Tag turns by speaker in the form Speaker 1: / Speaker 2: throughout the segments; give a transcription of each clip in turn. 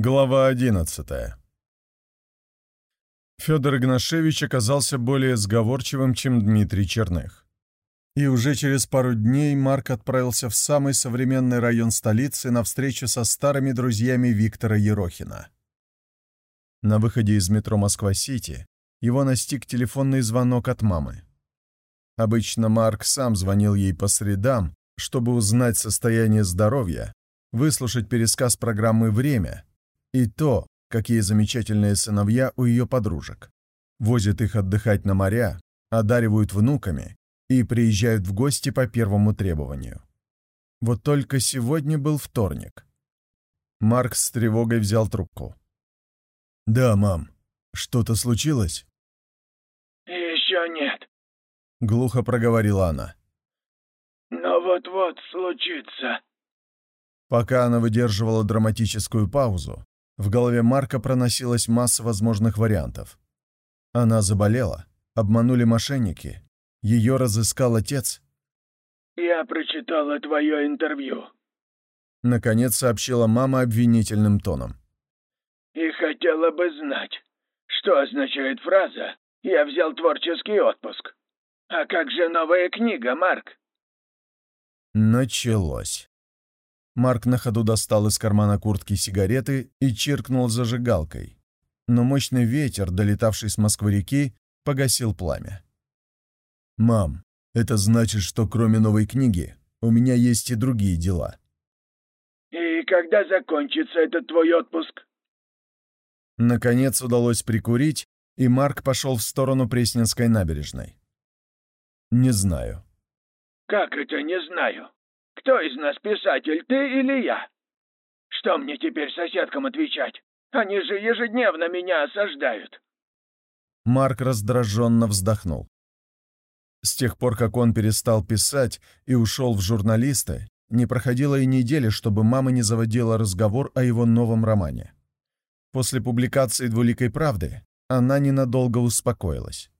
Speaker 1: Глава 11 Федор Игнашевич оказался более сговорчивым, чем Дмитрий Черных. И уже через пару дней Марк отправился в самый современный район столицы на встречу со старыми друзьями Виктора Ерохина. На выходе из метро Москва-Сити его настиг телефонный звонок от мамы. Обычно Марк сам звонил ей по средам, чтобы узнать состояние здоровья, выслушать пересказ программы «Время», и то, какие замечательные сыновья у ее подружек. Возят их отдыхать на моря, одаривают внуками и приезжают в гости по первому требованию. Вот только сегодня был вторник. Марк с тревогой взял трубку. «Да, мам. Что-то случилось?»
Speaker 2: «Еще нет», —
Speaker 1: глухо проговорила она.
Speaker 2: «Но вот-вот случится».
Speaker 1: Пока она выдерживала драматическую паузу, в голове Марка проносилась масса возможных вариантов. Она заболела, обманули мошенники, ее разыскал отец.
Speaker 2: «Я прочитала твое интервью», —
Speaker 1: наконец сообщила мама обвинительным тоном.
Speaker 2: «И хотела бы знать, что означает фраза «Я взял творческий отпуск». А как же новая книга, Марк?»
Speaker 1: Началось. Марк на ходу достал из кармана куртки сигареты и чиркнул зажигалкой. Но мощный ветер, долетавший с Москвы-реки, погасил пламя. «Мам, это значит, что кроме новой книги у меня есть и другие дела».
Speaker 2: «И когда закончится этот твой отпуск?»
Speaker 1: Наконец удалось прикурить, и Марк пошел в сторону Пресненской набережной. «Не знаю».
Speaker 2: «Как это не знаю?» Кто из нас писатель, ты или я? Что мне теперь соседкам отвечать? Они же ежедневно меня осаждают.
Speaker 1: Марк раздраженно вздохнул. С тех пор, как он перестал писать и ушел в журналисты, не проходило и недели, чтобы мама не заводила разговор о его новом романе. После публикации «Двуликой правды» она ненадолго успокоилась.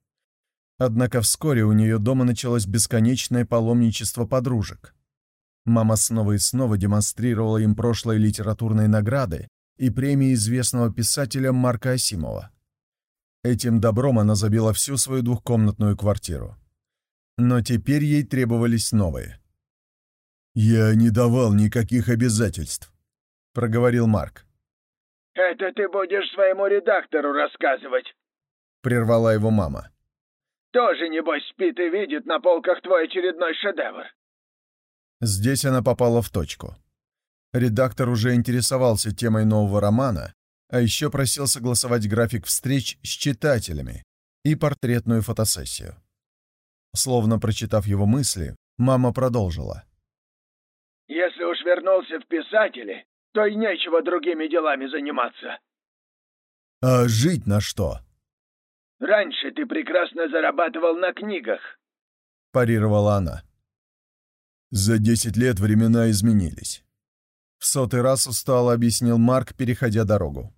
Speaker 1: Однако вскоре у нее дома началось бесконечное паломничество подружек. Мама снова и снова демонстрировала им прошлые литературные награды и премии известного писателя Марка Асимова. Этим добром она забила всю свою двухкомнатную квартиру. Но теперь ей требовались новые. «Я не давал никаких обязательств», — проговорил Марк.
Speaker 2: «Это ты будешь своему редактору рассказывать», —
Speaker 1: прервала его мама.
Speaker 2: «Тоже, небось, спит и видит на полках твой очередной шедевр.
Speaker 1: Здесь она попала в точку. Редактор уже интересовался темой нового романа, а еще просил согласовать график встреч с читателями и портретную фотосессию. Словно прочитав его мысли, мама продолжила.
Speaker 2: «Если уж вернулся в писатели, то и нечего другими делами заниматься».
Speaker 1: «А жить на что?»
Speaker 2: «Раньше ты прекрасно зарабатывал на книгах», —
Speaker 1: парировала она. За десять лет времена изменились. В сотый раз устало объяснил Марк, переходя дорогу.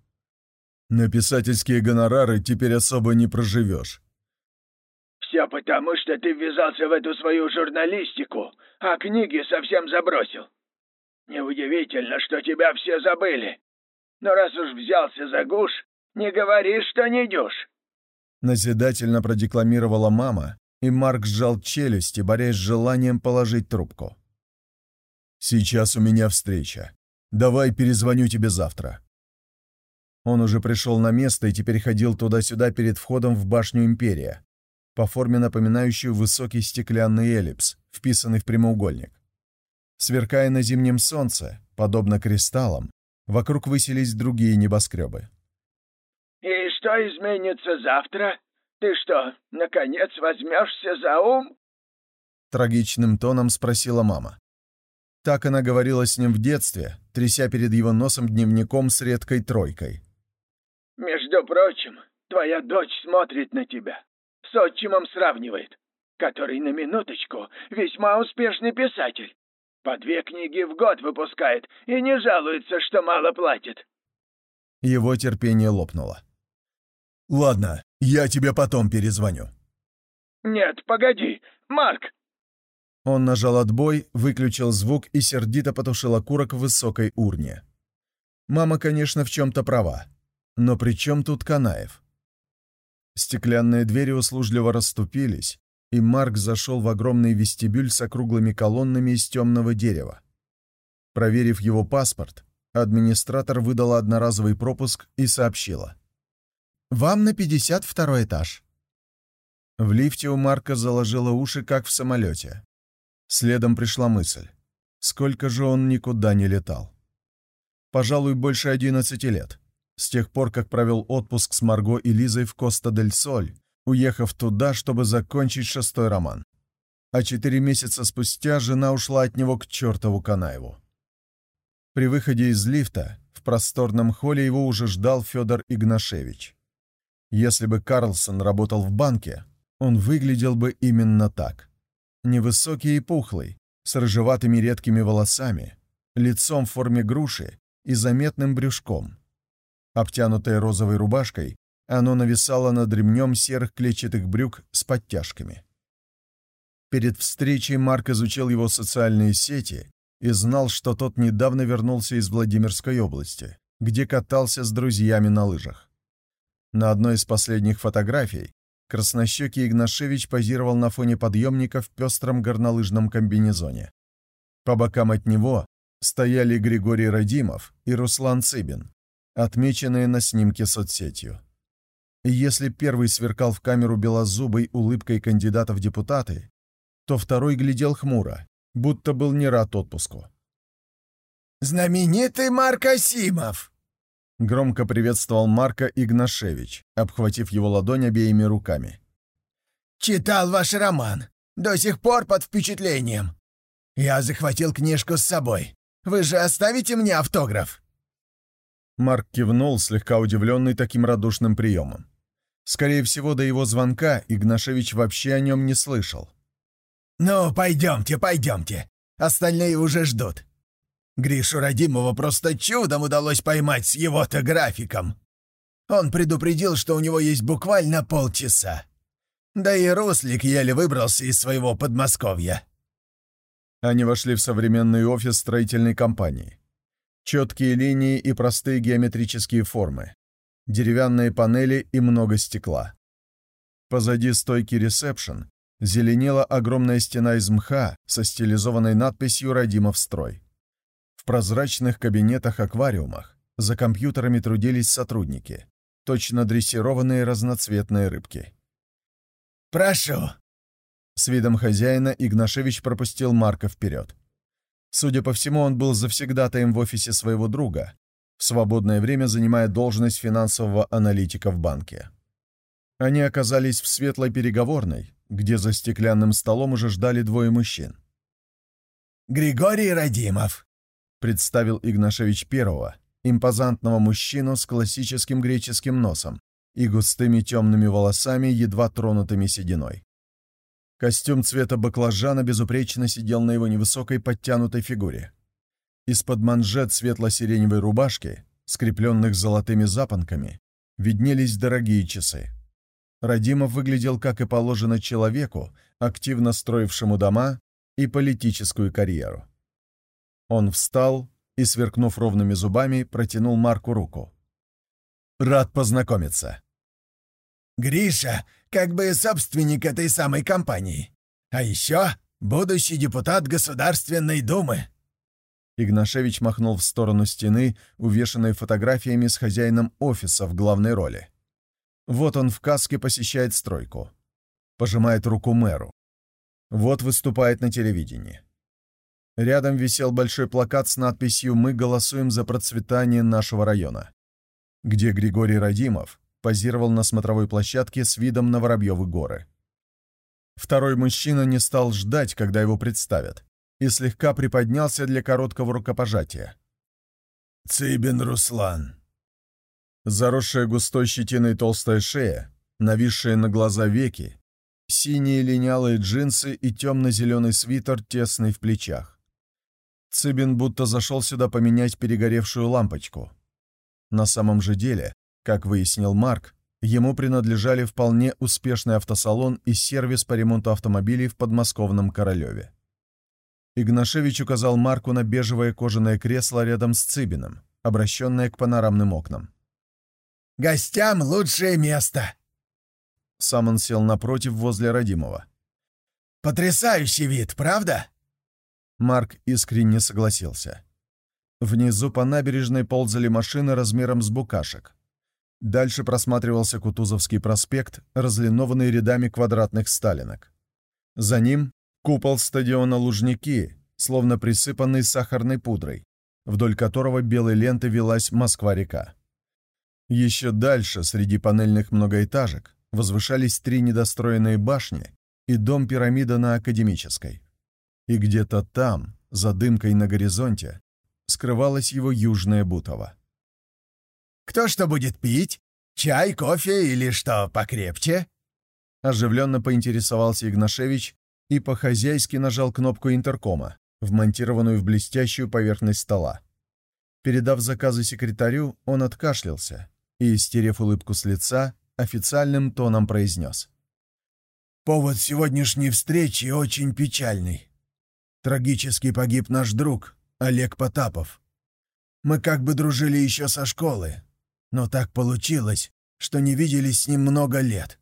Speaker 1: На писательские гонорары теперь особо не проживешь.
Speaker 2: «Все потому, что ты ввязался в эту свою журналистику, а книги совсем забросил. Неудивительно, что тебя все забыли. Но раз уж взялся за гуш, не говори, что не идешь».
Speaker 1: Назидательно продекламировала мама, и Марк сжал челюсти, борясь с желанием положить трубку. «Сейчас у меня встреча. Давай перезвоню тебе завтра». Он уже пришел на место и теперь ходил туда-сюда перед входом в башню Империя, по форме напоминающую высокий стеклянный эллипс, вписанный в прямоугольник. Сверкая на зимнем солнце, подобно кристаллам, вокруг высились другие небоскребы.
Speaker 2: «И что изменится завтра?» Ты что, наконец возьмешься за ум?»
Speaker 1: Трагичным тоном спросила мама. Так она говорила с ним в детстве, тряся перед его носом дневником с редкой тройкой.
Speaker 2: «Между прочим, твоя дочь смотрит на тебя, с отчимом сравнивает, который на минуточку весьма успешный писатель. По две книги в год выпускает и не жалуется, что мало платит».
Speaker 1: Его терпение лопнуло. «Ладно, я тебе потом перезвоню».
Speaker 2: «Нет, погоди, Марк!»
Speaker 1: Он нажал отбой, выключил звук и сердито потушил окурок в высокой урне. Мама, конечно, в чем-то права. Но при чем тут Канаев? Стеклянные двери услужливо расступились, и Марк зашел в огромный вестибюль с округлыми колоннами из темного дерева. Проверив его паспорт, администратор выдала одноразовый пропуск и сообщила. «Вам на 52 этаж». В лифте у Марка заложило уши, как в самолете. Следом пришла мысль. Сколько же он никуда не летал? Пожалуй, больше 11 лет. С тех пор, как провел отпуск с Марго и Лизой в Коста-дель-Соль, уехав туда, чтобы закончить шестой роман. А четыре месяца спустя жена ушла от него к чертову Канаеву. При выходе из лифта в просторном холле его уже ждал Федор Игнашевич. Если бы Карлсон работал в банке, он выглядел бы именно так. Невысокий и пухлый, с рыжеватыми редкими волосами, лицом в форме груши и заметным брюшком. Обтянутое розовой рубашкой, оно нависало над ремнем серых клетчатых брюк с подтяжками. Перед встречей Марк изучил его социальные сети и знал, что тот недавно вернулся из Владимирской области, где катался с друзьями на лыжах. На одной из последних фотографий краснощекий Игнашевич позировал на фоне подъемника в пестром горнолыжном комбинезоне. По бокам от него стояли Григорий Радимов и Руслан Цыбин, отмеченные на снимке соцсетью. Если первый сверкал в камеру белозубой улыбкой кандидата в депутаты, то второй глядел хмуро, будто был не рад отпуску.
Speaker 3: «Знаменитый Марк Асимов!»
Speaker 1: Громко приветствовал Марка Игнашевич, обхватив его ладонь обеими руками.
Speaker 3: «Читал ваш роман. До сих пор под впечатлением. Я захватил книжку с собой. Вы же оставите мне автограф?»
Speaker 1: Марк кивнул, слегка удивленный таким радушным приемом. Скорее всего, до его звонка Игнашевич вообще о нем не слышал.
Speaker 3: «Ну, пойдемте, пойдемте. Остальные уже ждут. Гришу Родимова просто чудом удалось поймать с его-то графиком. Он предупредил, что у него есть буквально полчаса. Да и Руслик еле выбрался из своего Подмосковья».
Speaker 1: Они вошли в современный офис строительной компании. Четкие линии и простые геометрические формы. Деревянные панели и много стекла. Позади стойки ресепшн зеленела огромная стена из мха со стилизованной надписью «Родимов строй». В прозрачных кабинетах-аквариумах за компьютерами трудились сотрудники, точно дрессированные разноцветные рыбки.
Speaker 3: «Прошу!»
Speaker 1: С видом хозяина Игнашевич пропустил Марка вперед. Судя по всему, он был завсегдатаем в офисе своего друга, в свободное время занимая должность финансового аналитика в банке. Они оказались в светлой переговорной, где за стеклянным столом уже ждали двое мужчин.
Speaker 3: «Григорий Радимов», —
Speaker 1: представил Игнашевич первого, импозантного мужчину с классическим греческим носом и густыми темными волосами, едва тронутыми сединой. Костюм цвета баклажана безупречно сидел на его невысокой подтянутой фигуре. Из-под манжет светло-сиреневой рубашки, скрепленных золотыми запонками, виднелись дорогие часы. Радимов выглядел, как и положено человеку, активно строившему дома и политическую карьеру. Он встал и, сверкнув ровными зубами, протянул Марку руку. «Рад познакомиться».
Speaker 3: «Гриша, как бы собственник этой самой компании. А еще будущий депутат Государственной Думы».
Speaker 1: Игнашевич махнул в сторону стены, увешанной фотографиями с хозяином офиса в главной роли. Вот он в каске посещает стройку. Пожимает руку мэру. Вот выступает на телевидении. Рядом висел большой плакат с надписью «Мы голосуем за процветание нашего района», где Григорий Радимов позировал на смотровой площадке с видом на Воробьевы горы. Второй мужчина не стал ждать, когда его представят, и слегка приподнялся для короткого рукопожатия.
Speaker 3: «Цыбин Руслан»,
Speaker 1: Заросшая густой щетиной толстая шея, нависшие на глаза веки, синие линялые джинсы и темно-зеленый свитер, тесный в плечах. Цыбин будто зашел сюда поменять перегоревшую лампочку. На самом же деле, как выяснил Марк, ему принадлежали вполне успешный автосалон и сервис по ремонту автомобилей в подмосковном Королеве. Игнашевич указал Марку на бежевое кожаное кресло рядом с Цыбиным, обращенная к панорамным окнам.
Speaker 3: «Гостям лучшее место!»
Speaker 1: Сам он сел напротив возле родимого.
Speaker 3: «Потрясающий вид, правда?»
Speaker 1: Марк искренне согласился. Внизу по набережной ползали машины размером с букашек. Дальше просматривался Кутузовский проспект, разлинованный рядами квадратных сталинок. За ним купол стадиона Лужники, словно присыпанный сахарной пудрой, вдоль которого белой лентой велась Москва-река. Еще дальше, среди панельных многоэтажек, возвышались три недостроенные башни и дом-пирамида на Академической. И где-то там, за дымкой на горизонте, скрывалось его южное Бутово.
Speaker 3: «Кто что будет пить? Чай, кофе или что покрепче?»
Speaker 1: Оживленно поинтересовался Игнашевич и по-хозяйски нажал кнопку интеркома, вмонтированную в блестящую поверхность стола. Передав заказы секретарю, он откашлялся и, стерев улыбку с лица, официальным тоном произнес.
Speaker 3: «Повод сегодняшней встречи очень печальный. Трагически погиб наш друг, Олег Потапов. Мы как бы дружили еще со школы, но так получилось, что не виделись с ним много лет.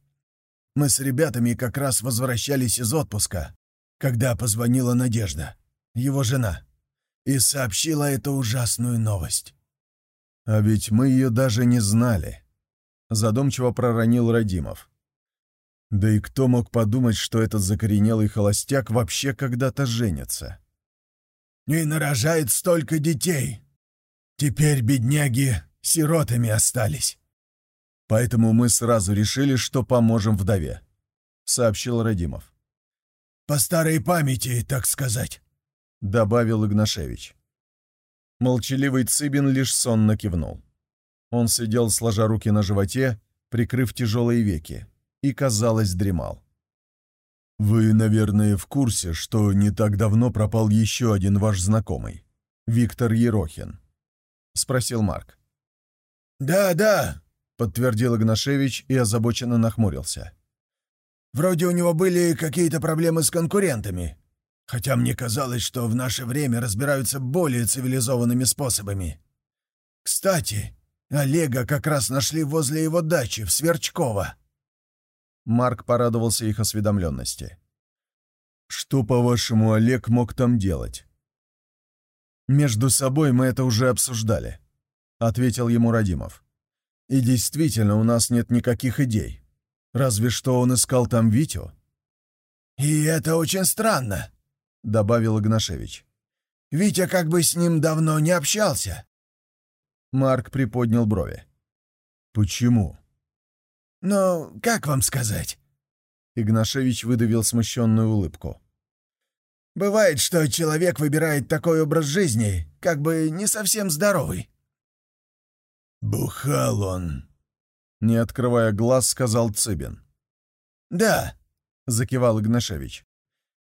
Speaker 3: Мы с ребятами как раз возвращались из отпуска, когда позвонила Надежда, его жена, и сообщила эту ужасную новость.
Speaker 1: «А ведь мы ее даже не знали», — задумчиво проронил Радимов. «Да и кто мог подумать, что этот закоренелый холостяк вообще когда-то женится?»
Speaker 3: и нарожает столько детей. Теперь бедняги сиротами остались.
Speaker 1: Поэтому мы сразу решили, что поможем вдове», — сообщил Радимов.
Speaker 3: «По старой памяти, так сказать», —
Speaker 1: добавил Игнашевич. Молчаливый Цыбин лишь сонно кивнул. Он сидел, сложа руки на животе, прикрыв тяжелые веки, и, казалось, дремал. «Вы, наверное, в курсе, что не так давно пропал еще один ваш знакомый, Виктор Ерохин?» — спросил Марк.
Speaker 3: «Да, да», —
Speaker 1: подтвердил Игнашевич и озабоченно нахмурился.
Speaker 3: «Вроде у него были какие-то проблемы с конкурентами, хотя мне казалось, что в наше время разбираются более цивилизованными способами. Кстати, Олега как раз нашли возле его дачи в Сверчково».
Speaker 1: Марк порадовался их осведомленности. «Что, по-вашему, Олег мог там делать?» «Между собой мы это уже обсуждали», — ответил ему Радимов. «И действительно, у нас нет никаких идей. Разве что он искал там Витю».
Speaker 3: «И это очень странно», — добавил
Speaker 1: Игнашевич.
Speaker 3: «Витя как бы с ним давно не общался».
Speaker 1: Марк приподнял брови. «Почему?»
Speaker 3: «Ну, как вам сказать?»
Speaker 1: Игнашевич выдавил смущенную улыбку.
Speaker 3: «Бывает, что человек выбирает такой образ жизни, как бы не совсем здоровый».
Speaker 1: «Бухал он», — не открывая глаз, сказал Цыбин.
Speaker 3: «Да», — закивал Игнашевич.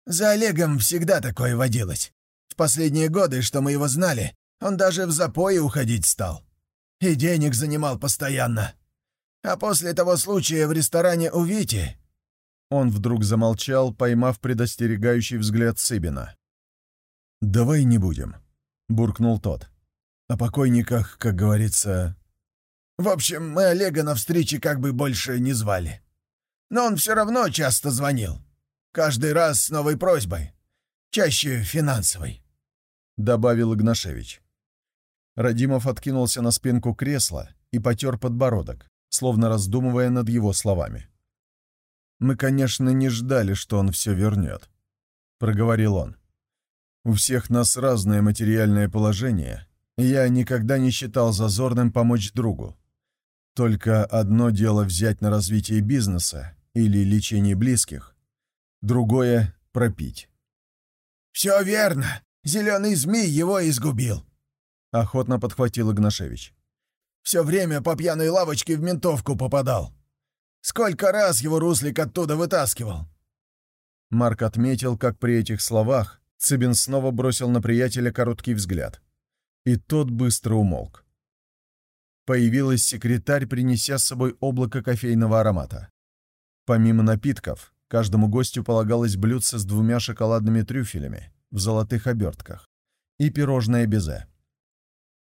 Speaker 3: «За Олегом всегда такое водилось. В последние годы, что мы его знали, он даже в запои уходить стал. И денег занимал постоянно. А после того случая в ресторане у Вити...»
Speaker 1: Он вдруг замолчал, поймав предостерегающий взгляд Сыбина. «Давай не будем», — буркнул тот. «О покойниках, как говорится...»
Speaker 3: «В общем, мы Олега на встречи как бы больше не звали. Но он все равно часто звонил. Каждый раз с новой просьбой. Чаще финансовой», —
Speaker 1: добавил Игнашевич. Радимов откинулся на спинку кресла и потер подбородок словно раздумывая над его словами. «Мы, конечно, не ждали, что он все вернет», — проговорил он. «У всех нас разное материальное положение, и я никогда не считал зазорным помочь другу. Только одно дело взять на развитие бизнеса или лечение близких, другое — пропить».
Speaker 3: «Все верно. Зеленый змей его изгубил», —
Speaker 1: охотно подхватил Игнашевич.
Speaker 3: Все время по пьяной лавочке в ментовку попадал. Сколько раз его Руслик оттуда вытаскивал!»
Speaker 1: Марк отметил, как при этих словах Цыбин снова бросил на приятеля короткий взгляд. И тот быстро умолк. Появилась секретарь, принеся с собой облако кофейного аромата. Помимо напитков, каждому гостю полагалось блюдце с двумя шоколадными трюфелями в золотых обертках и пирожное безе.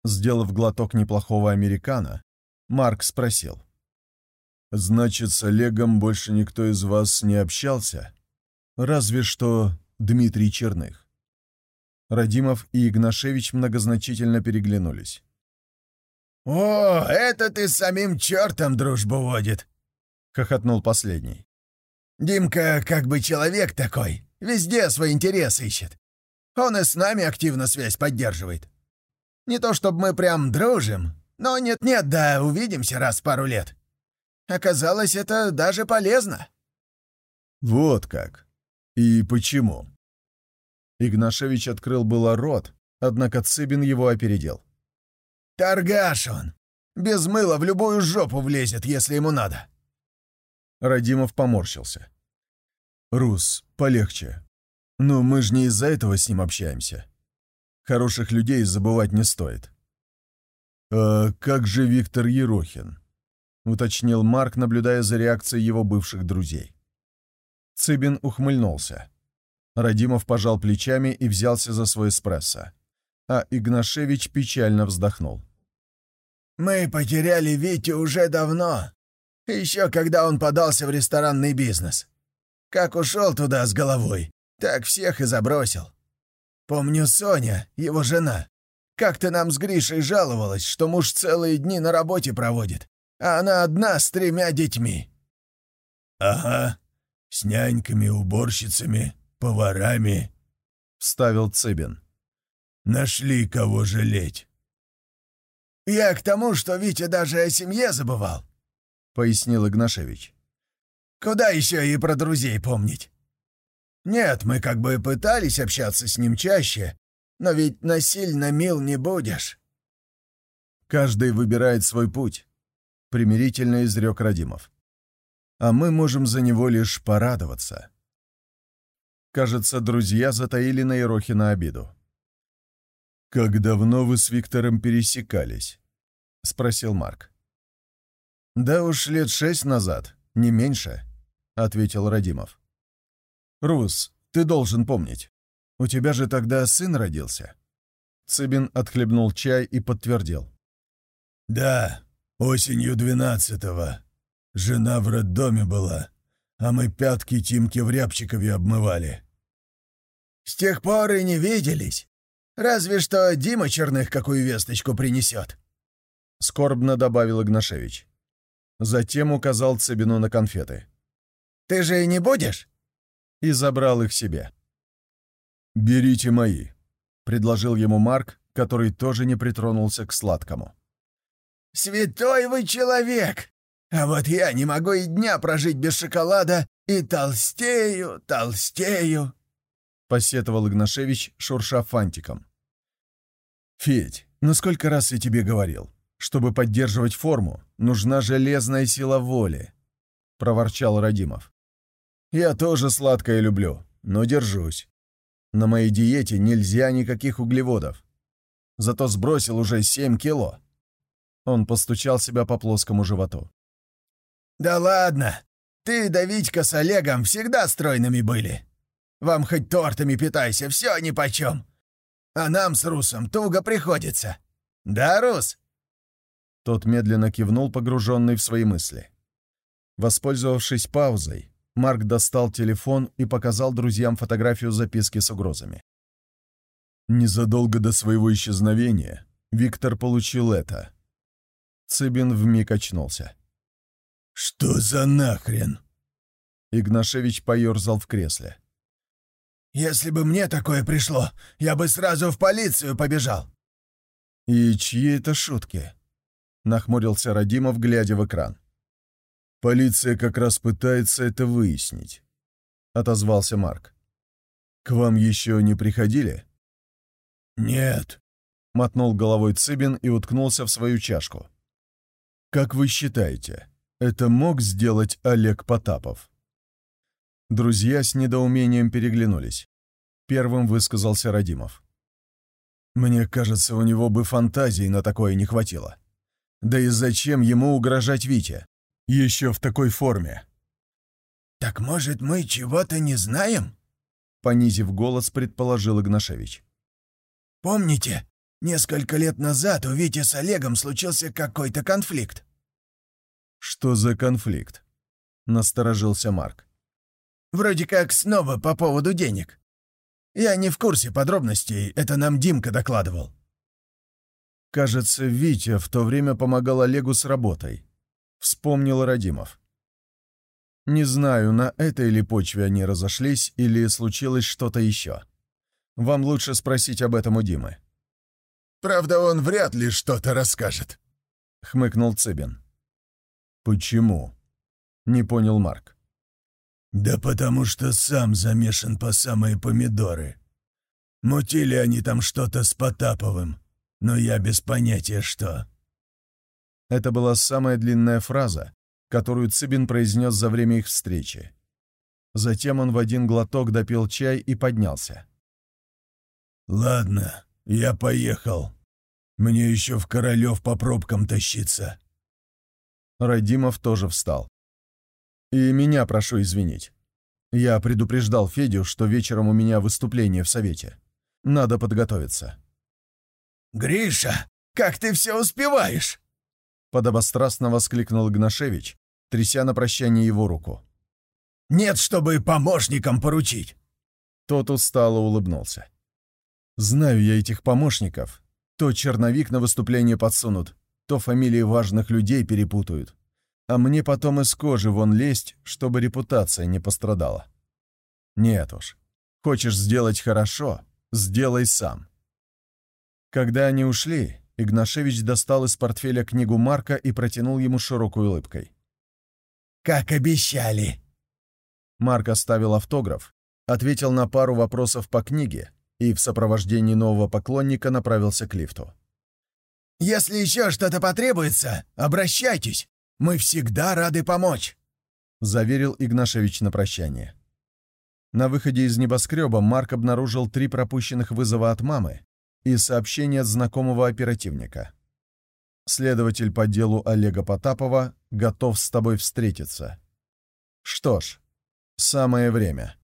Speaker 1: Сделав глоток неплохого американо, Марк спросил. «Значит, с Олегом больше никто из вас не общался? Разве что Дмитрий Черных». Радимов и Игнашевич многозначительно переглянулись.
Speaker 3: «О, это ты с самим чертом дружбу водит!» — хохотнул последний. «Димка как бы человек такой, везде свой интерес ищет. Он и с нами активно связь поддерживает. Не то чтобы мы прям дружим, но нет-нет, да увидимся раз в пару лет. Оказалось, это даже полезно».
Speaker 1: «Вот как. И почему?» Игнашевич открыл было рот, однако Цыбин его опередил.
Speaker 3: «Торгаш он! Без мыла в любую жопу влезет, если ему надо!»
Speaker 1: Радимов поморщился. «Рус, полегче. Но мы же не из-за этого с ним общаемся. Хороших людей забывать не стоит». «А как же Виктор Ерохин?» — уточнил Марк, наблюдая за реакцией его бывших друзей. Цыбин ухмыльнулся. Радимов пожал плечами и взялся за свой эспрессо. А Игнашевич печально вздохнул.
Speaker 3: «Мы потеряли Витю уже давно. Еще когда он подался в ресторанный бизнес. Как ушел туда с головой, так всех и забросил. Помню Соня, его жена. Как-то нам с Гришей жаловалась, что муж целые дни на работе проводит, а она одна с тремя детьми». «Ага, с няньками, уборщицами, поварами», — вставил Цыбин. «Нашли кого жалеть». «Я к тому, что Витя даже о семье забывал», — пояснил Игнашевич. «Куда еще и про друзей помнить?» «Нет, мы как бы пытались общаться с ним чаще, но ведь насильно мил не будешь».
Speaker 1: «Каждый выбирает свой путь», — примирительно изрек Радимов. «А мы можем за него лишь порадоваться». Кажется, друзья затаили на Ерохина обиду. «Как давно вы с Виктором пересекались?» — спросил Марк. «Да уж лет шесть назад, не меньше», — ответил Радимов. «Рус, ты должен помнить. У тебя же тогда сын родился». Цыбин отхлебнул чай и подтвердил.
Speaker 3: «Да, осенью двенадцатого. Жена в роддоме была, а мы пятки Тимки в Рябчикове обмывали». «С тех пор и не виделись. Разве что Дима Черных какую весточку принесет», —
Speaker 1: скорбно добавил Игнашевич. Затем указал Цыбину на конфеты.
Speaker 3: «Ты же и не будешь?»
Speaker 1: И забрал их себе. «Берите мои», — предложил ему Марк, который тоже не притронулся к сладкому.
Speaker 3: «Святой вы человек! А вот я не могу и дня прожить без шоколада и толстею, толстею!»
Speaker 1: — посетовал Игнашевич, шурша фантиком. «Федь, ну сколько раз я тебе говорил, чтобы поддерживать форму, нужна железная сила воли», — проворчал Радимов. «Я тоже сладкое люблю, но держусь. На моей диете нельзя никаких углеводов. Зато сбросил уже 7 кило». Он постучал себя по плоскому животу.
Speaker 3: «Да ладно! Ты да Витька с Олегом всегда стройными были. Вам хоть тортами питайся, все нипочем. А нам с Русом туго приходится. Да, Рус?»
Speaker 1: Тот медленно кивнул, погруженный в свои мысли. Воспользовавшись паузой, Марк достал телефон и показал друзьям фотографию записки с угрозами. Незадолго до своего исчезновения Виктор получил это. Цыбин вмиг очнулся.
Speaker 3: «Что за нахрен?»
Speaker 1: Игнашевич поерзал в кресле.
Speaker 3: Если бы мне такое пришло, я бы сразу в полицию побежал».
Speaker 1: «И чьи это шутки?» — нахмурился Радимов, глядя в экран. «Полиция как раз пытается это выяснить», — отозвался Марк. «К вам еще не приходили?»
Speaker 3: «Нет», —
Speaker 1: мотнул головой Цыбин и уткнулся в свою чашку. «Как вы считаете, это мог сделать Олег Потапов?» Друзья с недоумением переглянулись. Первым высказался Радимов. «Мне кажется, у него бы фантазии на такое не хватило. Да и зачем ему угрожать Вите? Еще в такой форме».
Speaker 3: «Так, может, мы чего-то не знаем?»
Speaker 1: Понизив голос, предположил Игнашевич.
Speaker 3: «Помните, Несколько лет назад у Вити с Олегом случился какой-то конфликт.
Speaker 1: «Что за конфликт?» — насторожился Марк.
Speaker 3: «Вроде как снова по поводу денег. Я не в курсе подробностей, это нам Димка докладывал».
Speaker 1: «Кажется, Витя в то время помогал Олегу с работой», — вспомнил Радимов. «Не знаю, на этой ли почве они разошлись или случилось что-то еще. Вам лучше спросить об этом у Димы».
Speaker 3: «Правда, он вряд ли что-то расскажет», — хмыкнул Цыбин.
Speaker 1: «Почему?» — не понял Марк.
Speaker 3: «Да потому что сам замешан по самые помидоры. Мутили они там что-то с Потаповым, но я без понятия что».
Speaker 1: Это была самая длинная фраза, которую Цыбин произнес за время их встречи. Затем он в один глоток допил чай и поднялся.
Speaker 3: «Ладно, я поехал. Мне еще в Королев по пробкам тащиться».
Speaker 1: Радимов тоже встал. «И меня прошу извинить. Я предупреждал Федю, что вечером у меня выступление в Совете. Надо подготовиться».
Speaker 3: «Гриша, как ты все успеваешь?»
Speaker 1: Подобострастно воскликнул Игнашевич, тряся на прощание его руку.
Speaker 3: «Нет, чтобы помощникам поручить!»
Speaker 1: Тот устало улыбнулся. «Знаю я этих помощников. То черновик на выступление подсунут, то фамилии важных людей перепутают. А мне потом из кожи вон лезть, чтобы репутация не пострадала. Нет уж. Хочешь сделать хорошо — сделай сам. Когда они ушли, Игнашевич достал из портфеля книгу Марка и протянул ему широкой улыбкой.
Speaker 3: «Как обещали!»
Speaker 1: Марк оставил автограф, ответил на пару вопросов по книге и в сопровождении нового поклонника направился к лифту.
Speaker 3: Если еще что-то потребуется, обращайтесь. Мы всегда рады помочь», —
Speaker 1: заверил Игнашевич на прощание. На выходе из небоскреба Марк обнаружил три пропущенных вызова от мамы и сообщение от знакомого оперативника. «Следователь по делу Олега Потапова готов с тобой встретиться». Что ж, самое время.